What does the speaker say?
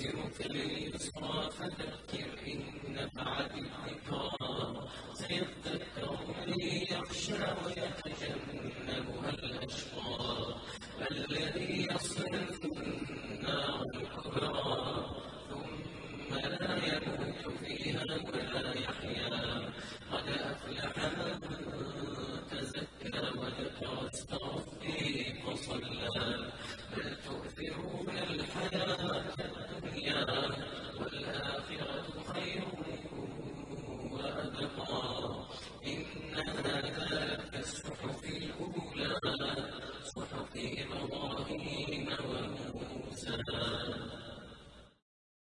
ونيسرك لليسرى سيذكر من يخشى ويتجنبها الأشقى. الذي يصلى النار الكبرى ثم لا يموت فيها ولا يحيا. قد أفلح من تزكى وذكر اسم فصلى. الأولى صحف إبراهيم وموسى.